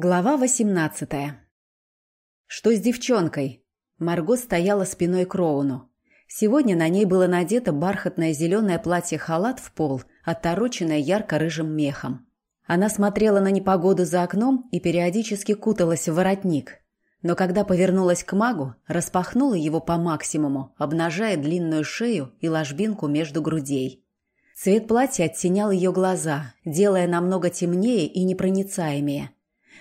Глава восемнадцатая. Что с девчонкой? Марго стояла спиной к Роуну. Сегодня на ней было надето бархатное зеленое платье-халат в пол, отороченное ярко-рыжим мехом. Она смотрела на непогоду за окном и периодически куталась в воротник. Но когда повернулась к магу, распахнула его по максимуму, обнажая длинную шею и ложбинку между грудей. Цвет платья оттенял ее глаза, делая намного темнее и непроницаемее –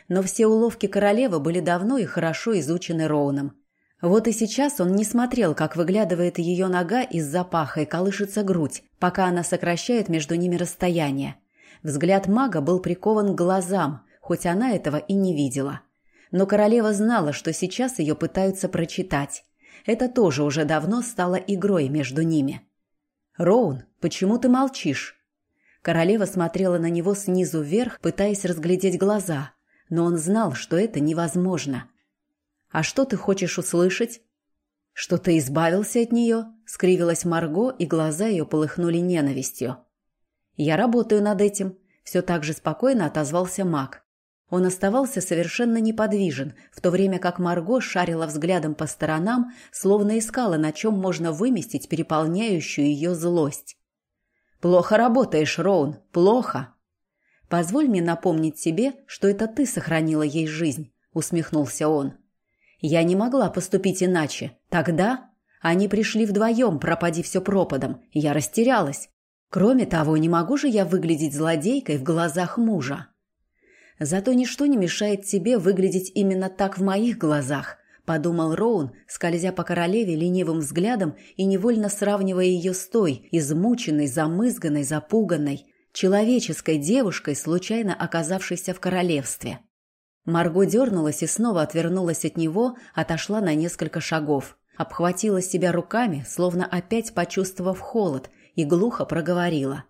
но все уловки королевы были давно и хорошо изучены Роуном. Вот и сейчас он не смотрел, как выглядывает ее нога из-за паха и колышется грудь, пока она сокращает между ними расстояние. Взгляд мага был прикован к глазам, хоть она этого и не видела. Но королева знала, что сейчас ее пытаются прочитать. Это тоже уже давно стало игрой между ними. «Роун, почему ты молчишь?» Королева смотрела на него снизу вверх, пытаясь разглядеть глаза, но он знал, что это невозможно. «А что ты хочешь услышать?» «Что ты избавился от нее?» — скривилась Марго, и глаза ее полыхнули ненавистью. «Я работаю над этим», — все так же спокойно отозвался маг. Он оставался совершенно неподвижен, в то время как Марго шарила взглядом по сторонам, словно искала, на чем можно выместить переполняющую ее злость. «Плохо работаешь, Роун, плохо!» Позволь мне напомнить себе, что это ты сохранила ей жизнь, усмехнулся он. Я не могла поступить иначе. Тогда они пришли вдвоем, пропади все пропадом. Я растерялась. Кроме того, не могу же я выглядеть злодейкой в глазах мужа. Зато ничто не мешает тебе выглядеть именно так в моих глазах, подумал Роун, скользя по королеве ленивым взглядом и невольно сравнивая ее с той, измученной, замызганной, запуганной, человеческой девушкой, случайно оказавшейся в королевстве. Марго дернулась и снова отвернулась от него, отошла на несколько шагов. Обхватила себя руками, словно опять почувствовав холод, и глухо проговорила.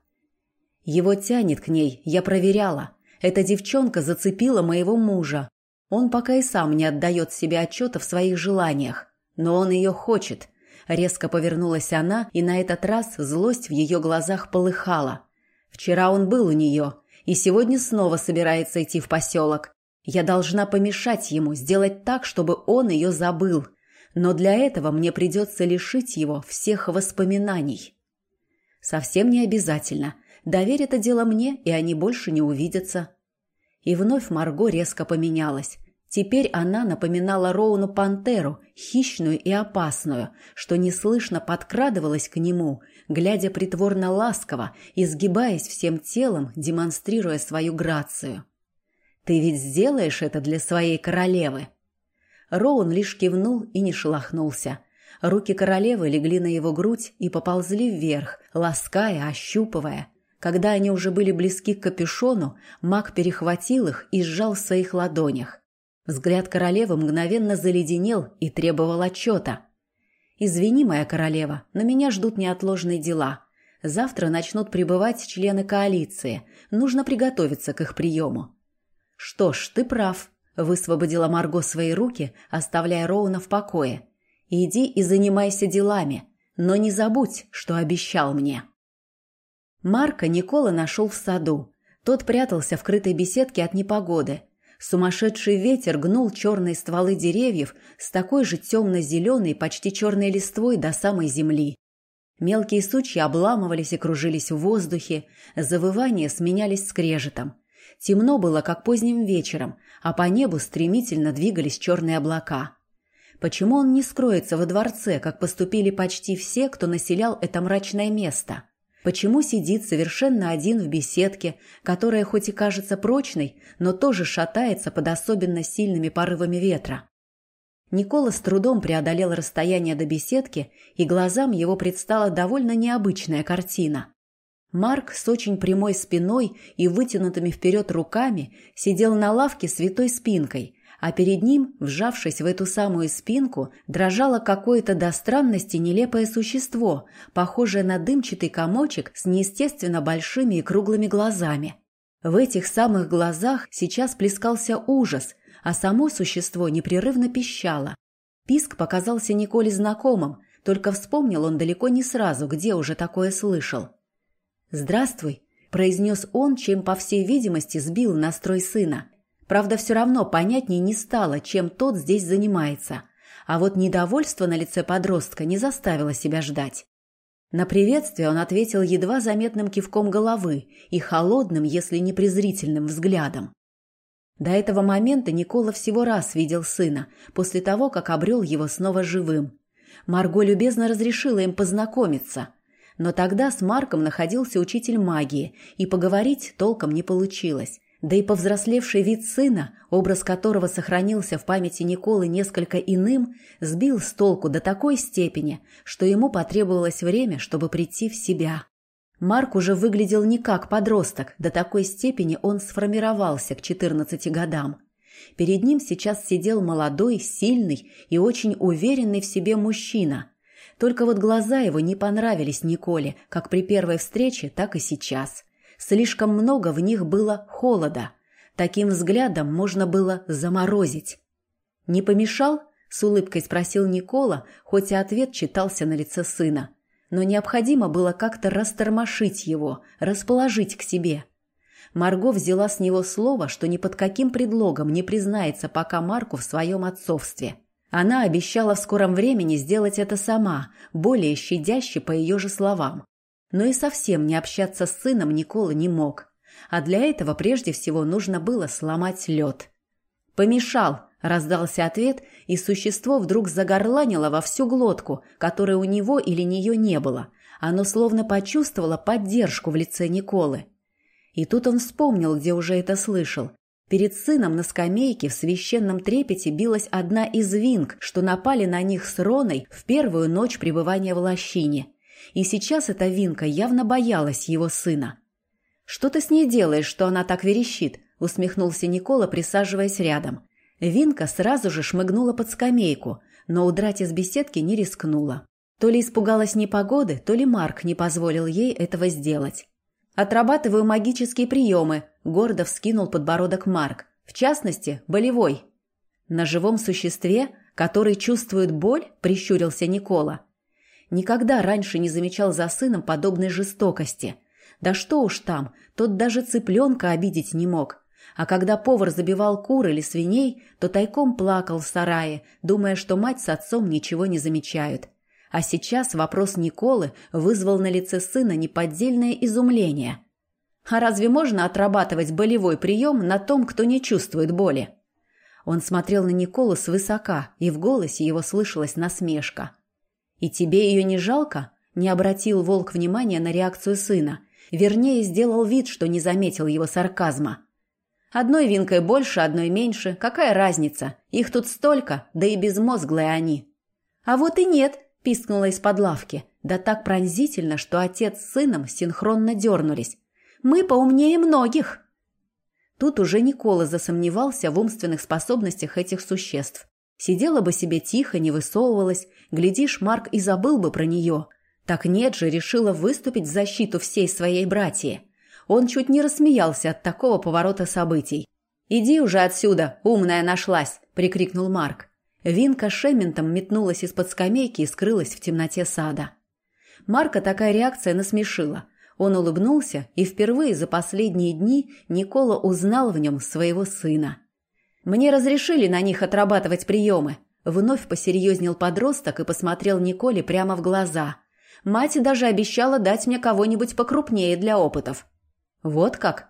«Его тянет к ней, я проверяла. Эта девчонка зацепила моего мужа. Он пока и сам не отдает себе отчета в своих желаниях, но он ее хочет». Резко повернулась она, и на этот раз злость в ее глазах полыхала. Вчера он был у нее, и сегодня снова собирается идти в поселок. Я должна помешать ему, сделать так, чтобы он ее забыл. Но для этого мне придется лишить его всех воспоминаний. Совсем не обязательно. Доверь это дело мне, и они больше не увидятся. И вновь Марго резко поменялась. Теперь она напоминала Роуну пантеру, хищную и опасную, что неслышно подкрадывалась к нему, глядя притворно ласково, изгибаясь всем телом, демонстрируя свою грацию. «Ты ведь сделаешь это для своей королевы?» Роун лишь кивнул и не шелохнулся. Руки королевы легли на его грудь и поползли вверх, лаская, ощупывая. Когда они уже были близки к капюшону, маг перехватил их и сжал в своих ладонях. Взгляд королевы мгновенно заледенел и требовал отчета. «Извини, моя королева, но меня ждут неотложные дела. Завтра начнут прибывать члены коалиции. Нужно приготовиться к их приему». «Что ж, ты прав», – высвободила Марго свои руки, оставляя Роуна в покое. «Иди и занимайся делами, но не забудь, что обещал мне». Марка Никола нашел в саду. Тот прятался в крытой беседке от непогоды – Сумасшедший ветер гнул черные стволы деревьев с такой же темно-зеленой, почти черной листвой до самой земли. Мелкие сучья обламывались и кружились в воздухе, завывания сменялись скрежетом. Темно было, как поздним вечером, а по небу стремительно двигались черные облака. Почему он не скроется во дворце, как поступили почти все, кто населял это мрачное место? Почему сидит совершенно один в беседке, которая хоть и кажется прочной, но тоже шатается под особенно сильными порывами ветра? Никола с трудом преодолел расстояние до беседки, и глазам его предстала довольно необычная картина. Марк с очень прямой спиной и вытянутыми вперед руками сидел на лавке с витой спинкой, а перед ним, вжавшись в эту самую спинку, дрожало какое-то до странности нелепое существо, похожее на дымчатый комочек с неестественно большими и круглыми глазами. В этих самых глазах сейчас плескался ужас, а само существо непрерывно пищало. Писк показался Николе знакомым, только вспомнил он далеко не сразу, где уже такое слышал. «Здравствуй», – произнес он, чем, по всей видимости, сбил настрой сына – Правда, все равно понятнее не стало, чем тот здесь занимается. А вот недовольство на лице подростка не заставило себя ждать. На приветствие он ответил едва заметным кивком головы и холодным, если не презрительным взглядом. До этого момента Никола всего раз видел сына, после того, как обрел его снова живым. Марго любезно разрешила им познакомиться. Но тогда с Марком находился учитель магии, и поговорить толком не получилось. Да и повзрослевший вид сына, образ которого сохранился в памяти Николы несколько иным, сбил с толку до такой степени, что ему потребовалось время, чтобы прийти в себя. Марк уже выглядел не как подросток, до такой степени он сформировался к 14 годам. Перед ним сейчас сидел молодой, сильный и очень уверенный в себе мужчина. Только вот глаза его не понравились Николе, как при первой встрече, так и сейчас. Слишком много в них было холода. Таким взглядом можно было заморозить. «Не помешал?» – с улыбкой спросил Никола, хоть и ответ читался на лице сына. Но необходимо было как-то растормошить его, расположить к себе. Марго взяла с него слово, что ни под каким предлогом не признается пока Марку в своем отцовстве. Она обещала в скором времени сделать это сама, более щадяще по ее же словам но и совсем не общаться с сыном Никола не мог. А для этого прежде всего нужно было сломать лед. «Помешал!» – раздался ответ, и существо вдруг загорланило во всю глотку, которой у него или нее не было. Оно словно почувствовало поддержку в лице Николы. И тут он вспомнил, где уже это слышал. Перед сыном на скамейке в священном трепете билась одна из винг, что напали на них с Роной в первую ночь пребывания в лощине – и сейчас эта Винка явно боялась его сына. «Что ты с ней делаешь, что она так верещит?» – усмехнулся Никола, присаживаясь рядом. Винка сразу же шмыгнула под скамейку, но удрать из беседки не рискнула. То ли испугалась непогоды, то ли Марк не позволил ей этого сделать. «Отрабатываю магические приемы», – гордо вскинул подбородок Марк. «В частности, болевой». «На живом существе, который чувствует боль?» – прищурился Никола. Никогда раньше не замечал за сыном подобной жестокости. Да что уж там, тот даже цыпленка обидеть не мог. А когда повар забивал кур или свиней, то тайком плакал в сарае, думая, что мать с отцом ничего не замечают. А сейчас вопрос Николы вызвал на лице сына неподдельное изумление. А разве можно отрабатывать болевой прием на том, кто не чувствует боли? Он смотрел на Николу свысока, и в голосе его слышалась насмешка. «И тебе ее не жалко?» – не обратил волк внимания на реакцию сына. Вернее, сделал вид, что не заметил его сарказма. «Одной винкой больше, одной меньше. Какая разница? Их тут столько, да и безмозглые они». «А вот и нет», – пискнула из-под лавки. Да так пронзительно, что отец с сыном синхронно дернулись. «Мы поумнее многих». Тут уже Никола засомневался в умственных способностях этих существ. Сидела бы себе тихо, не высовывалась. Глядишь, Марк и забыл бы про нее. Так нет же, решила выступить в защиту всей своей братьи. Он чуть не рассмеялся от такого поворота событий. «Иди уже отсюда, умная нашлась!» – прикрикнул Марк. Винка шементом метнулась из-под скамейки и скрылась в темноте сада. Марка такая реакция насмешила. Он улыбнулся, и впервые за последние дни Никола узнал в нем своего сына. Мне разрешили на них отрабатывать приемы. Вновь посерьезнел подросток и посмотрел Николе прямо в глаза. Мать даже обещала дать мне кого-нибудь покрупнее для опытов. Вот как?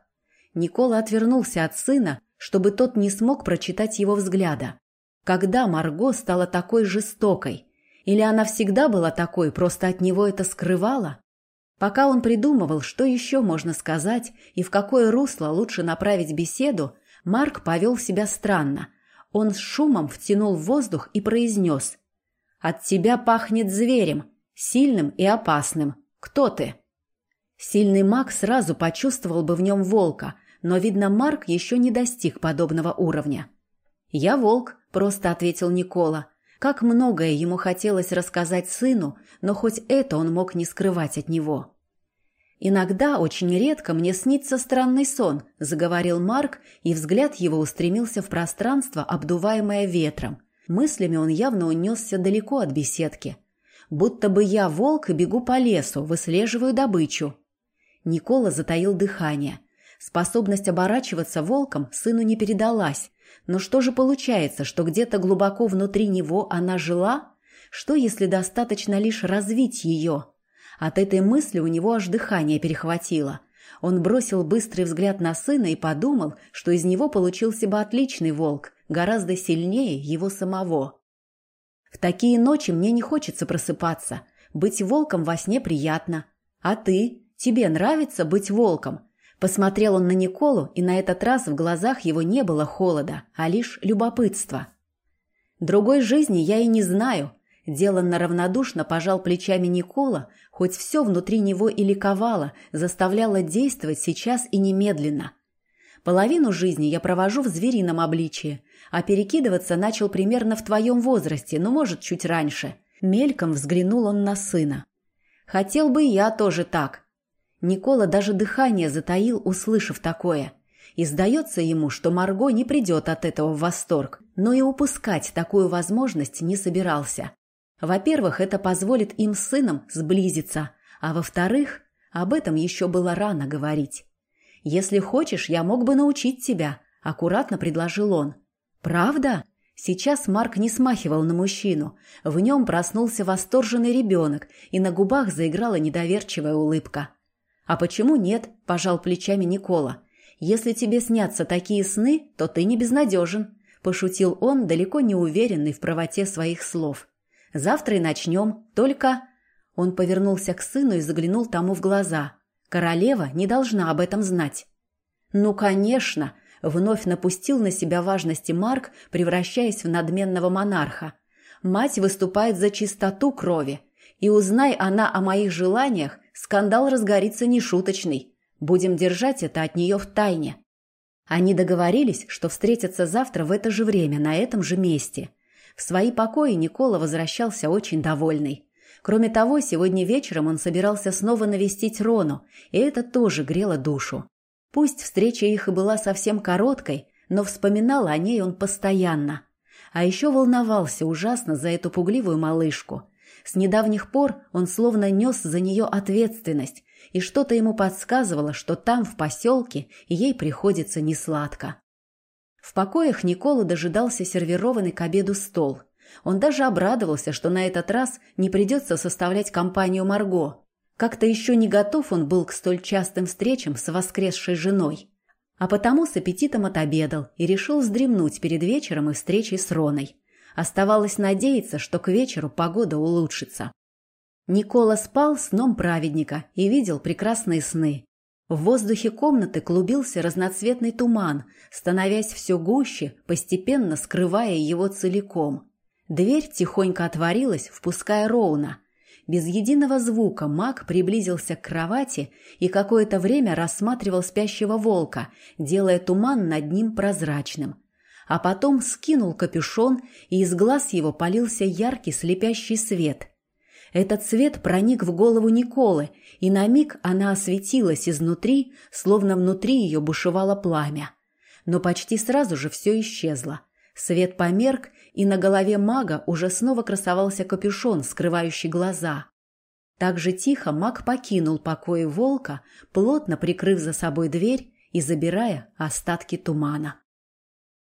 Никола отвернулся от сына, чтобы тот не смог прочитать его взгляда. Когда Марго стала такой жестокой? Или она всегда была такой, просто от него это скрывала? Пока он придумывал, что еще можно сказать и в какое русло лучше направить беседу, Марк повел себя странно. Он с шумом втянул воздух и произнес. «От тебя пахнет зверем, сильным и опасным. Кто ты?» Сильный маг сразу почувствовал бы в нем волка, но, видно, Марк еще не достиг подобного уровня. «Я волк», – просто ответил Никола. Как многое ему хотелось рассказать сыну, но хоть это он мог не скрывать от него. «Иногда, очень редко, мне снится странный сон», – заговорил Марк, и взгляд его устремился в пространство, обдуваемое ветром. Мыслями он явно унесся далеко от беседки. «Будто бы я волк и бегу по лесу, выслеживаю добычу». Никола затаил дыхание. Способность оборачиваться волком сыну не передалась. Но что же получается, что где-то глубоко внутри него она жила? Что, если достаточно лишь развить ее? От этой мысли у него аж дыхание перехватило. Он бросил быстрый взгляд на сына и подумал, что из него получился бы отличный волк, гораздо сильнее его самого. В такие ночи мне не хочется просыпаться. Быть волком во сне приятно. А ты? Тебе нравится быть волком? Посмотрел он на Николу, и на этот раз в глазах его не было холода, а лишь любопытства. Другой жизни я и не знаю. Деланно равнодушно пожал плечами Никола, хоть все внутри него и ликовало, заставляло действовать сейчас и немедленно. Половину жизни я провожу в зверином обличии, а перекидываться начал примерно в твоем возрасте, ну, может, чуть раньше. Мельком взглянул он на сына. Хотел бы я тоже так. Никола даже дыхание затаил, услышав такое. И сдается ему, что Марго не придет от этого в восторг, но и упускать такую возможность не собирался. Во-первых, это позволит им с сыном сблизиться, а во-вторых, об этом еще было рано говорить. «Если хочешь, я мог бы научить тебя», – аккуратно предложил он. «Правда?» Сейчас Марк не смахивал на мужчину. В нем проснулся восторженный ребенок, и на губах заиграла недоверчивая улыбка. «А почему нет?» – пожал плечами Никола. «Если тебе снятся такие сны, то ты не безнадежен», – пошутил он, далеко не уверенный в правоте своих слов. Завтра и начнем. Только...» Он повернулся к сыну и заглянул тому в глаза. Королева не должна об этом знать. «Ну, конечно!» — вновь напустил на себя важности Марк, превращаясь в надменного монарха. «Мать выступает за чистоту крови. И узнай она о моих желаниях, скандал разгорится нешуточный. Будем держать это от нее в тайне». Они договорились, что встретятся завтра в это же время, на этом же месте. В свои покои Никола возвращался очень довольный. Кроме того, сегодня вечером он собирался снова навестить Рону, и это тоже грело душу. Пусть встреча их и была совсем короткой, но вспоминал о ней он постоянно. А еще волновался ужасно за эту пугливую малышку. С недавних пор он словно нес за нее ответственность, и что-то ему подсказывало, что там, в поселке, ей приходится несладко. В покоях Никола дожидался сервированный к обеду стол. Он даже обрадовался, что на этот раз не придется составлять компанию Марго. Как-то еще не готов он был к столь частым встречам с воскресшей женой. А потому с аппетитом отобедал и решил вздремнуть перед вечером и встречей с Роной. Оставалось надеяться, что к вечеру погода улучшится. Никола спал сном праведника и видел прекрасные сны. В воздухе комнаты клубился разноцветный туман, становясь все гуще, постепенно скрывая его целиком. Дверь тихонько отворилась, впуская Роуна. Без единого звука маг приблизился к кровати и какое-то время рассматривал спящего волка, делая туман над ним прозрачным. А потом скинул капюшон, и из глаз его полился яркий слепящий свет – этот свет проник в голову Николы, и на миг она осветилась изнутри, словно внутри ее бушевало пламя. Но почти сразу же все исчезло. Свет померк, и на голове мага уже снова красовался капюшон, скрывающий глаза. Так же тихо маг покинул покои волка, плотно прикрыв за собой дверь и забирая остатки тумана.